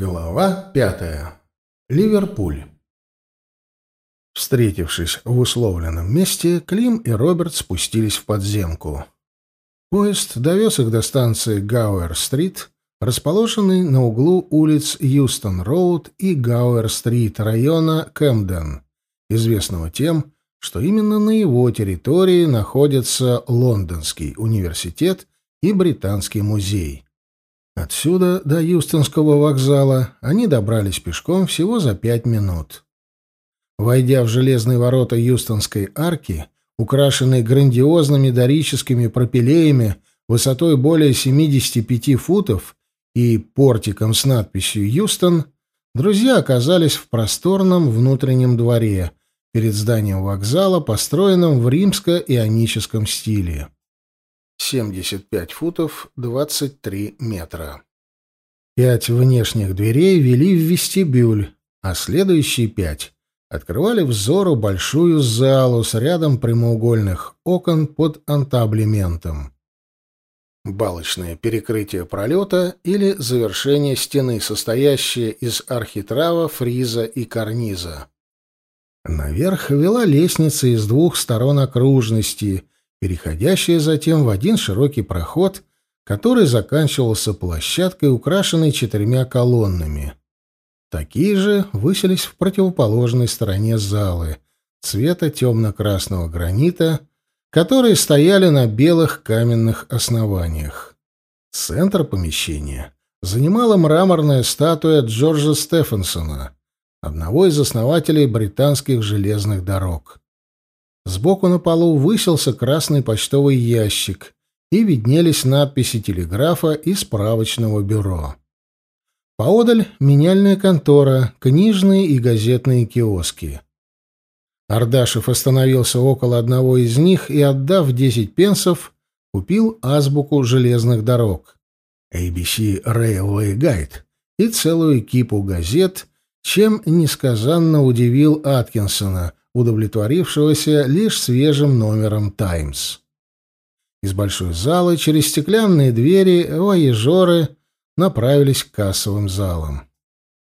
Глава пятая. Ливерпуль. Встретившись в условленном месте, Клим и Роберт спустились в подземку. Поезд довез их до станции Гауэр-стрит, расположенной на углу улиц Юстон-роуд и Гауэр-стрит района Кэмден, известного тем, что именно на его территории находятся Лондонский университет и Британский музей. Отсюда до Юстонского вокзала они добрались пешком всего за пять минут. Войдя в железные ворота Юстонской арки, украшенные грандиозными дорическими пропилеями высотой более 75 футов и портиком с надписью «Юстон», друзья оказались в просторном внутреннем дворе перед зданием вокзала, построенном в римско-ионическом стиле. 75 футов 23 метра. Пять внешних дверей вели в вестибюль, а следующие пять открывали взору большую залу с рядом прямоугольных окон под антаблементом. Балочное перекрытие пролета или завершение стены, состоящее из архитрава, фриза и карниза. Наверх вела лестница из двух сторон окружности — переходящая затем в один широкий проход, который заканчивался площадкой, украшенной четырьмя колоннами. Такие же высились в противоположной стороне залы, цвета темно-красного гранита, которые стояли на белых каменных основаниях. Центр помещения занимала мраморная статуя Джорджа Стефенсона, одного из основателей британских железных дорог. Сбоку на полу высился красный почтовый ящик, и виднелись надписи телеграфа и справочного бюро. Поодаль меняльная контора, книжные и газетные киоски. Ардашев остановился около одного из них и, отдав десять пенсов, купил азбуку железных дорог, ABC Railway Guide и целую кипу газет, чем несказанно удивил Аткинсона, удовлетворившегося лишь свежим номером «Таймс». Из большой залы через стеклянные двери воежоры направились к кассовым залам.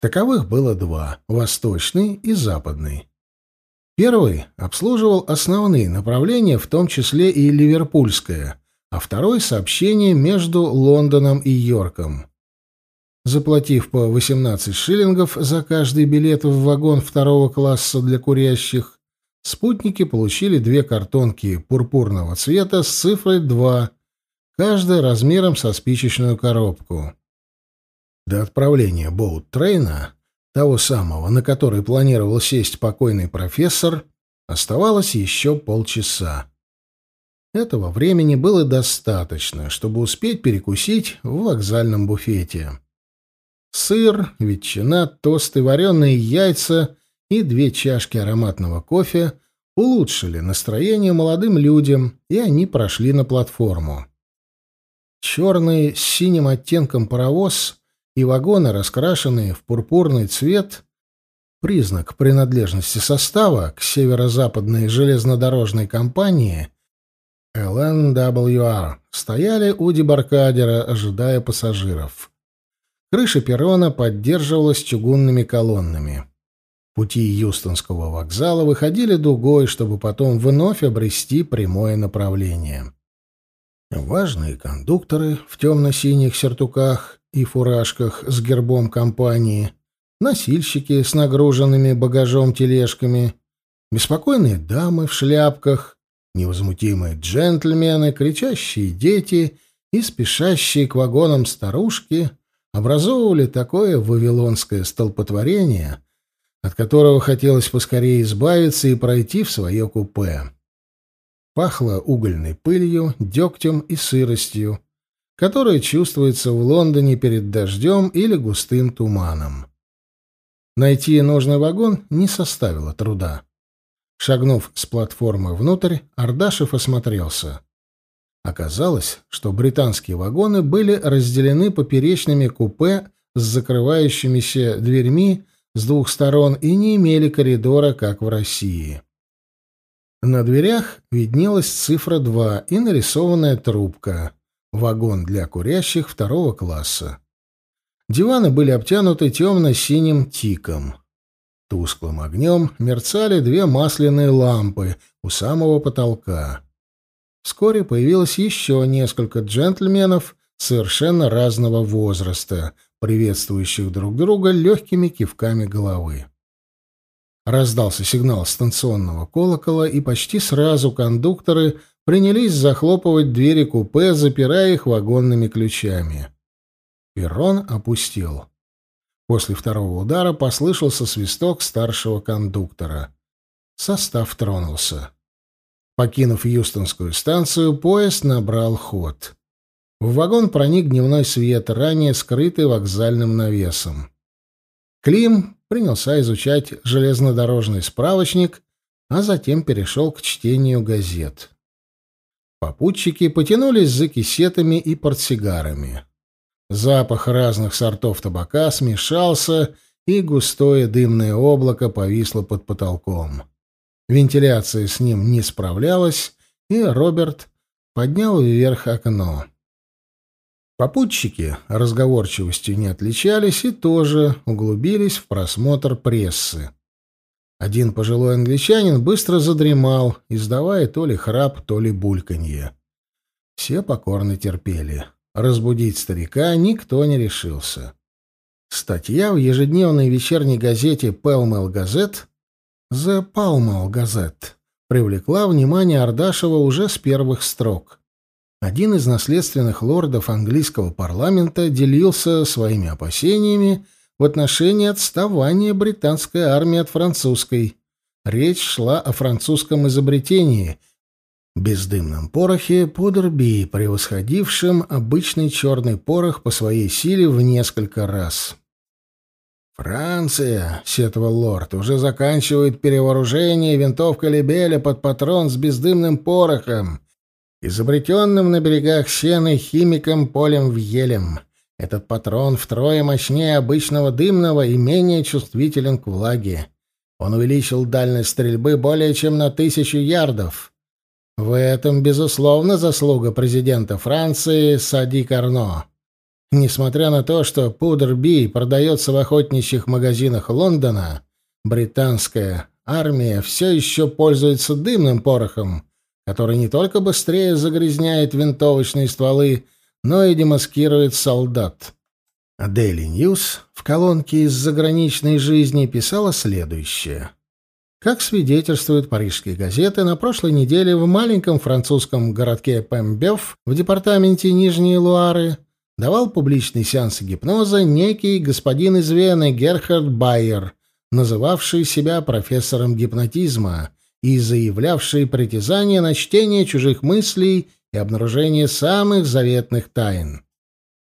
Таковых было два — восточный и западный. Первый обслуживал основные направления, в том числе и ливерпульское, а второй — сообщение между Лондоном и Йорком. Заплатив по 18 шиллингов за каждый билет в вагон второго класса для курящих, спутники получили две картонки пурпурного цвета с цифрой 2, каждая размером со спичечную коробку. До отправления боут-трейна, того самого, на который планировал сесть покойный профессор, оставалось еще полчаса. Этого времени было достаточно, чтобы успеть перекусить в вокзальном буфете. Сыр, ветчина, тосты, вареные яйца и две чашки ароматного кофе улучшили настроение молодым людям, и они прошли на платформу. Черный с синим оттенком паровоз и вагоны, раскрашенные в пурпурный цвет, признак принадлежности состава к северо-западной железнодорожной компании LNWR, стояли у дебаркадера, ожидая пассажиров. Крыша перрона поддерживалась чугунными колоннами. Пути Юстонского вокзала выходили дугой, чтобы потом вновь обрести прямое направление. Важные кондукторы в темно-синих сертуках и фуражках с гербом компании, носильщики с нагруженными багажом тележками, беспокойные дамы в шляпках, невозмутимые джентльмены, кричащие дети и спешащие к вагонам старушки образовывали такое вавилонское столпотворение, от которого хотелось поскорее избавиться и пройти в свое купе. Пахло угольной пылью, дегтем и сыростью, которая чувствуется в Лондоне перед дождем или густым туманом. Найти нужный вагон не составило труда. Шагнув с платформы внутрь, Ардашев осмотрелся. Оказалось, что британские вагоны были разделены поперечными купе с закрывающимися дверьми с двух сторон и не имели коридора, как в России. На дверях виднелась цифра 2 и нарисованная трубка — вагон для курящих второго класса. Диваны были обтянуты темно-синим тиком. Тусклым огнем мерцали две масляные лампы у самого потолка. Вскоре появилось еще несколько джентльменов совершенно разного возраста, приветствующих друг друга легкими кивками головы. Раздался сигнал станционного колокола, и почти сразу кондукторы принялись захлопывать двери купе, запирая их вагонными ключами. Перрон опустил. После второго удара послышался свисток старшего кондуктора. Состав тронулся. Покинув Юстонскую станцию, поезд набрал ход. В вагон проник дневной свет, ранее скрытый вокзальным навесом. Клим принялся изучать железнодорожный справочник, а затем перешел к чтению газет. Попутчики потянулись за кисетами и портсигарами. Запах разных сортов табака смешался, и густое дымное облако повисло под потолком. Вентиляция с ним не справлялась, и Роберт поднял вверх окно. Попутчики разговорчивостью не отличались и тоже углубились в просмотр прессы. Один пожилой англичанин быстро задремал, издавая то ли храп, то ли бульканье. Все покорно терпели. Разбудить старика никто не решился. Статья в ежедневной вечерней газете «Пэлмэл Газет» «The Palmal Gazette» привлекла внимание Ардашева уже с первых строк. Один из наследственных лордов английского парламента делился своими опасениями в отношении отставания британской армии от французской. Речь шла о французском изобретении — бездымном порохе Пудерби, превосходившем обычный черный порох по своей силе в несколько раз. «Франция», — сетовал лорд, — «уже заканчивает перевооружение винтовкой Лебеля под патрон с бездымным порохом изобретенным на берегах Сены химиком Полем Вьелем. Этот патрон втрое мощнее обычного дымного и менее чувствителен к влаге. Он увеличил дальность стрельбы более чем на тысячу ярдов. В этом, безусловно, заслуга президента Франции Сади Карно. Несмотря на то, что пудр Би продается в охотничьих магазинах Лондона, британская армия все еще пользуется дымным порохом, который не только быстрее загрязняет винтовочные стволы, но и демаскирует солдат. Daily News в колонке из заграничной жизни писала следующее. Как свидетельствуют парижские газеты, на прошлой неделе в маленьком французском городке Пембёв в департаменте Нижней Луары давал публичный сеанс гипноза некий господин из Вены Герхард Байер, называвший себя профессором гипнотизма и заявлявшие притязание на чтение чужих мыслей и обнаружение самых заветных тайн.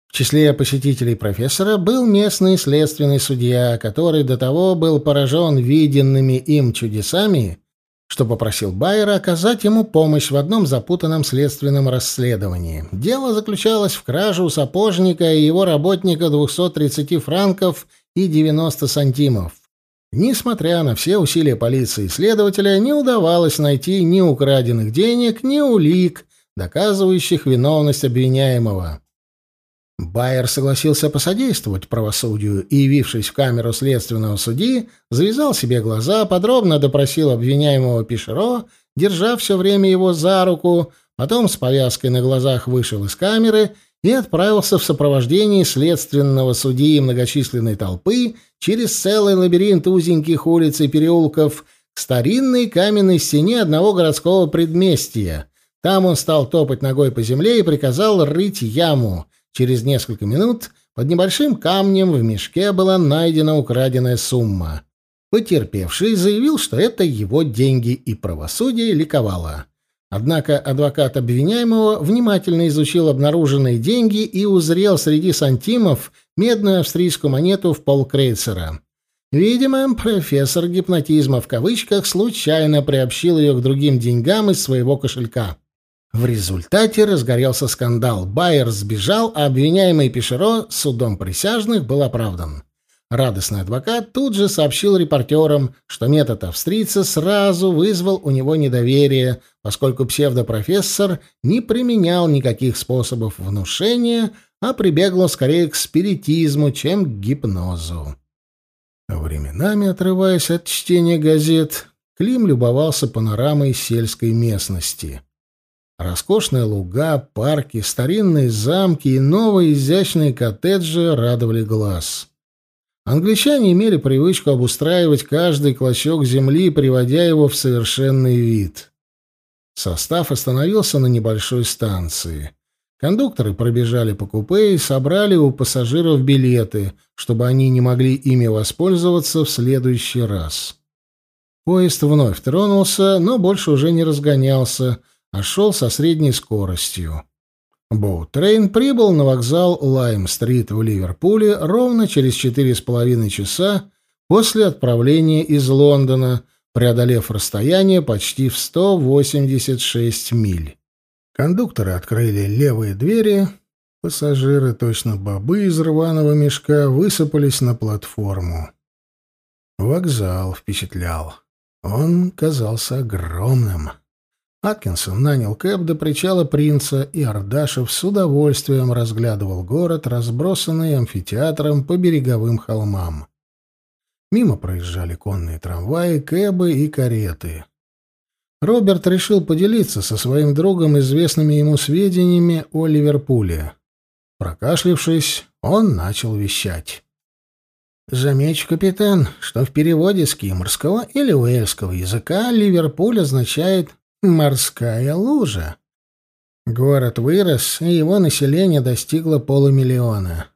В числе посетителей профессора был местный следственный судья, который до того был поражен виденными им чудесами, что попросил Байера оказать ему помощь в одном запутанном следственном расследовании. Дело заключалось в краже у сапожника и его работника 230 франков и 90 сантимов. Несмотря на все усилия полиции и следователя, не удавалось найти ни украденных денег, ни улик, доказывающих виновность обвиняемого. Байер согласился посодействовать правосудию и, явившись в камеру следственного судьи, завязал себе глаза, подробно допросил обвиняемого Пишеро, держа все время его за руку, потом с повязкой на глазах вышел из камеры и отправился в сопровождении следственного судьи и многочисленной толпы через целый лабиринт узеньких улиц и переулков к старинной каменной стене одного городского предместья. Там он стал топать ногой по земле и приказал рыть яму. Через несколько минут под небольшим камнем в мешке была найдена украденная сумма. Потерпевший заявил, что это его деньги, и правосудие ликовало. Однако адвокат обвиняемого внимательно изучил обнаруженные деньги и узрел среди сантимов медную австрийскую монету в полкрейцера. Видимо, профессор гипнотизма в кавычках случайно приобщил ее к другим деньгам из своего кошелька. В результате разгорелся скандал. Байер сбежал, а обвиняемый Пешеро судом присяжных был оправдан. Радостный адвокат тут же сообщил репортерам, что метод австрийца сразу вызвал у него недоверие, поскольку псевдопрофессор не применял никаких способов внушения, а прибегла скорее к спиритизму, чем к гипнозу. Временами, отрываясь от чтения газет, Клим любовался панорамой сельской местности. Роскошные луга, парки, старинные замки и новые изящные коттеджи радовали глаз. Англичане имели привычку обустраивать каждый клочок земли, приводя его в совершенный вид. Состав остановился на небольшой станции. Кондукторы пробежали по купе и собрали у пассажиров билеты, чтобы они не могли ими воспользоваться в следующий раз. Поезд вновь тронулся, но больше уже не разгонялся, а шел со средней скоростью. Боутрейн прибыл на вокзал Лайм-стрит в Ливерпуле ровно через четыре с половиной часа после отправления из Лондона, преодолев расстояние почти в 186 миль. Кондукторы открыли левые двери, пассажиры, точно бобы из рваного мешка, высыпались на платформу. Вокзал впечатлял. Он казался огромным. Аткинсон нанял кэб до причала принца, и Ардашев с удовольствием разглядывал город, разбросанный амфитеатром по береговым холмам. Мимо проезжали конные трамваи, кэбы и кареты. Роберт решил поделиться со своим другом известными ему сведениями о Ливерпуле. Прокашлившись, он начал вещать. Замечу, капитан, что в переводе с киморского или уэльского языка Ливерпуль означает Морская лужа. Город вырос, и его население достигло полумиллиона.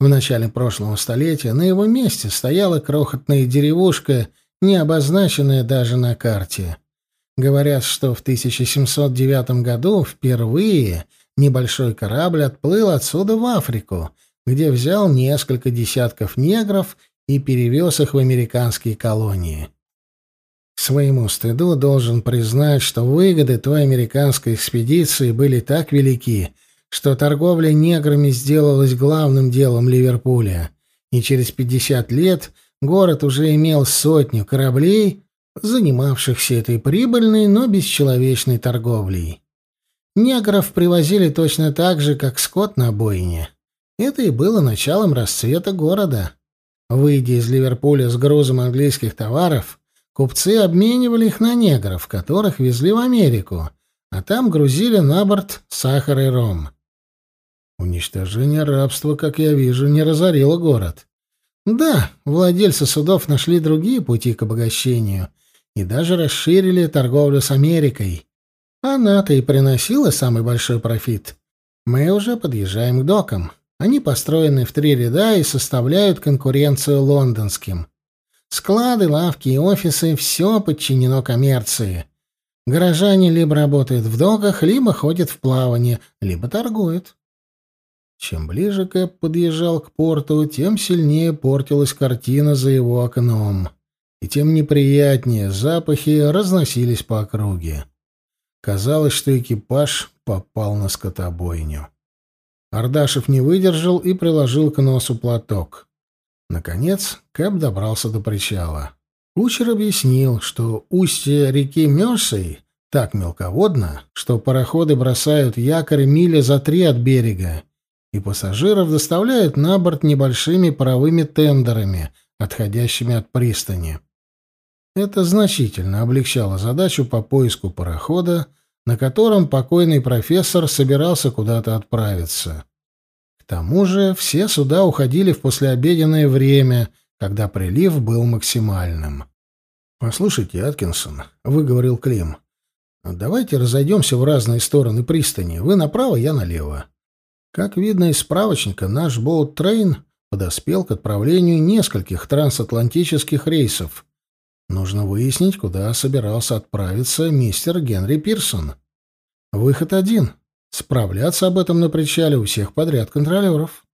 В начале прошлого столетия на его месте стояла крохотная деревушка, не обозначенная даже на карте. Говорят, что в 1709 году впервые небольшой корабль отплыл отсюда в Африку, где взял несколько десятков негров и перевез их в американские колонии. Своему стыду должен признать, что выгоды той американской экспедиции были так велики, что торговля неграми сделалась главным делом Ливерпуля, и через 50 лет город уже имел сотню кораблей, занимавшихся этой прибыльной, но бесчеловечной торговлей. Негров привозили точно так же, как скот на бойне. Это и было началом расцвета города. Выйдя из Ливерпуля с грузом английских товаров, Купцы обменивали их на негров, которых везли в Америку, а там грузили на борт сахар и ром. Уничтожение рабства, как я вижу, не разорило город. Да, владельцы судов нашли другие пути к обогащению и даже расширили торговлю с Америкой. Она-то и приносила самый большой профит. Мы уже подъезжаем к докам. Они построены в три ряда и составляют конкуренцию лондонским. Склады, лавки и офисы — все подчинено коммерции. Горожане либо работают в доках, либо ходят в плавание, либо торгуют. Чем ближе Кэп подъезжал к порту, тем сильнее портилась картина за его окном, и тем неприятнее запахи разносились по округе. Казалось, что экипаж попал на скотобойню. Ардашев не выдержал и приложил к носу платок. Наконец Кэп добрался до причала. Кучер объяснил, что устье реки Мерсей так мелководно, что пароходы бросают якорь мили за три от берега, и пассажиров доставляют на борт небольшими паровыми тендерами, отходящими от пристани. Это значительно облегчало задачу по поиску парохода, на котором покойный профессор собирался куда-то отправиться. К тому же все суда уходили в послеобеденное время, когда прилив был максимальным. «Послушайте, Аткинсон», — выговорил Клим, — «давайте разойдемся в разные стороны пристани. Вы направо, я налево». Как видно из справочника, наш боут-трейн подоспел к отправлению нескольких трансатлантических рейсов. Нужно выяснить, куда собирался отправиться мистер Генри Пирсон. Выход один Справляться об этом на причале у всех подряд контролеров.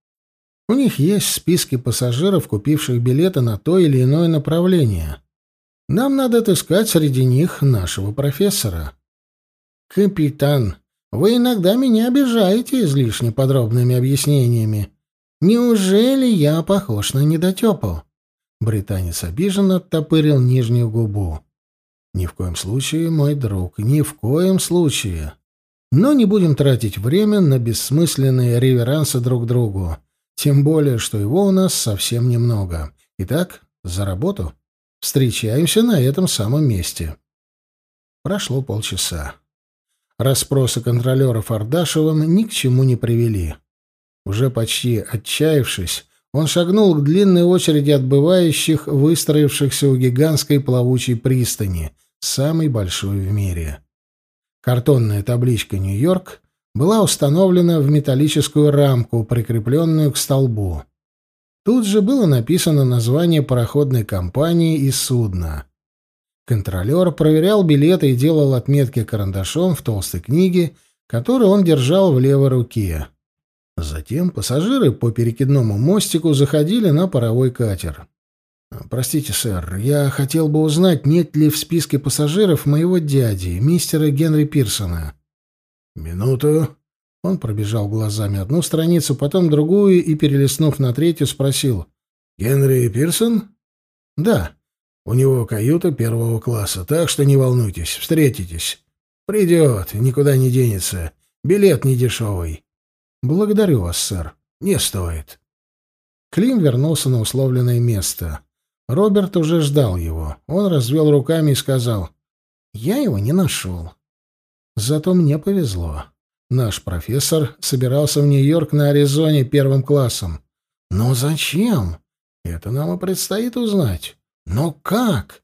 У них есть списки пассажиров, купивших билеты на то или иное направление. Нам надо отыскать среди них нашего профессора. Капитан, вы иногда меня обижаете излишне подробными объяснениями. Неужели я похож на недотепу? Британец обиженно оттопырил нижнюю губу. Ни в коем случае, мой друг, ни в коем случае. Но не будем тратить время на бессмысленные реверансы друг другу. Тем более, что его у нас совсем немного. Итак, за работу. Встречаемся на этом самом месте. Прошло полчаса. Расспросы контролеров Ардашевым ни к чему не привели. Уже почти отчаявшись, он шагнул к длинной очереди отбывающих, выстроившихся у гигантской плавучей пристани, самой большой в мире. Картонная табличка «Нью-Йорк» была установлена в металлическую рамку, прикрепленную к столбу. Тут же было написано название пароходной компании и судна. Контролер проверял билеты и делал отметки карандашом в толстой книге, которую он держал в левой руке. Затем пассажиры по перекидному мостику заходили на паровой катер. «Простите, сэр, я хотел бы узнать, нет ли в списке пассажиров моего дяди, мистера Генри Пирсона». «Минуту». Он пробежал глазами одну страницу, потом другую и, перелистнув на третью, спросил. «Генри Пирсон?» «Да». «У него каюта первого класса, так что не волнуйтесь, встретитесь. Придет, никуда не денется. Билет не дешевый». «Благодарю вас, сэр. Не стоит». Клим вернулся на условленное место. Роберт уже ждал его. Он развел руками и сказал, «Я его не нашел. Зато мне повезло. Наш профессор собирался в Нью-Йорк на Аризоне первым классом. Но зачем? Это нам и предстоит узнать. Но как?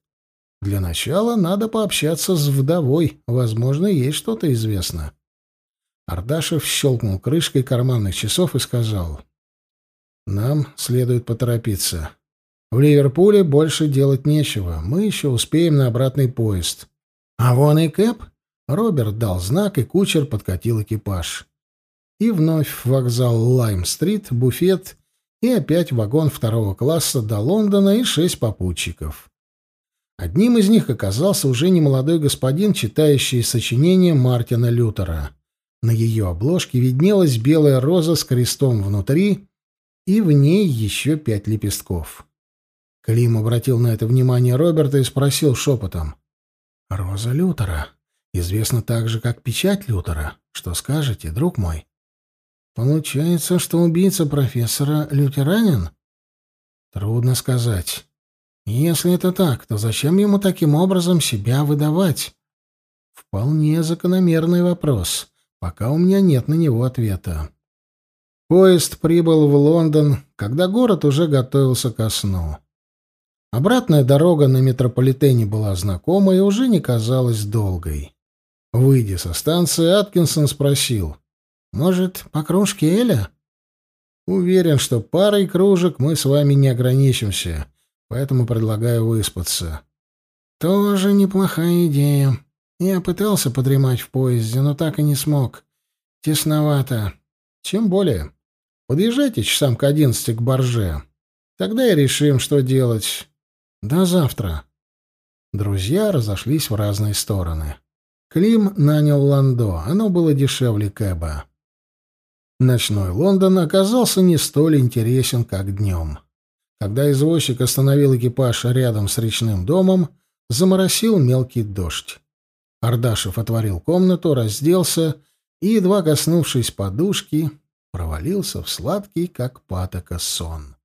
Для начала надо пообщаться с вдовой. Возможно, ей что-то известно. Ардашев щелкнул крышкой карманных часов и сказал. «Нам следует поторопиться. В Ливерпуле больше делать нечего. Мы еще успеем на обратный поезд. А вон и Кэп». Роберт дал знак, и кучер подкатил экипаж. И вновь вокзал Лайм-стрит, буфет и опять вагон второго класса до Лондона и шесть попутчиков. Одним из них оказался уже немолодой господин, читающий сочинение Мартина Лютера. На ее обложке виднелась белая роза с крестом внутри, и в ней еще пять лепестков. Клим обратил на это внимание Роберта и спросил шепотом. «Роза Лютера. Известна также как печать Лютера. Что скажете, друг мой?» «Получается, что убийца профессора лютеранин?» «Трудно сказать. Если это так, то зачем ему таким образом себя выдавать?» «Вполне закономерный вопрос» пока у меня нет на него ответа. Поезд прибыл в Лондон, когда город уже готовился ко сну. Обратная дорога на метрополитене была знакома и уже не казалась долгой. Выйдя со станции, Аткинсон спросил, «Может, по кружке Эля?» «Уверен, что парой кружек мы с вами не ограничимся, поэтому предлагаю выспаться». «Тоже неплохая идея», я пытался подремать в поезде, но так и не смог. Тесновато. Чем более. Подъезжайте часам к одиннадцати к Борже. Тогда и решим, что делать. До завтра. Друзья разошлись в разные стороны. Клим нанял ландо, оно было дешевле Кэба. Ночной Лондон оказался не столь интересен, как днем. Когда извозчик остановил экипаж рядом с речным домом, заморосил мелкий дождь. Ардашев отворил комнату, разделся и, едва коснувшись подушки, провалился в сладкий, как патока, сон.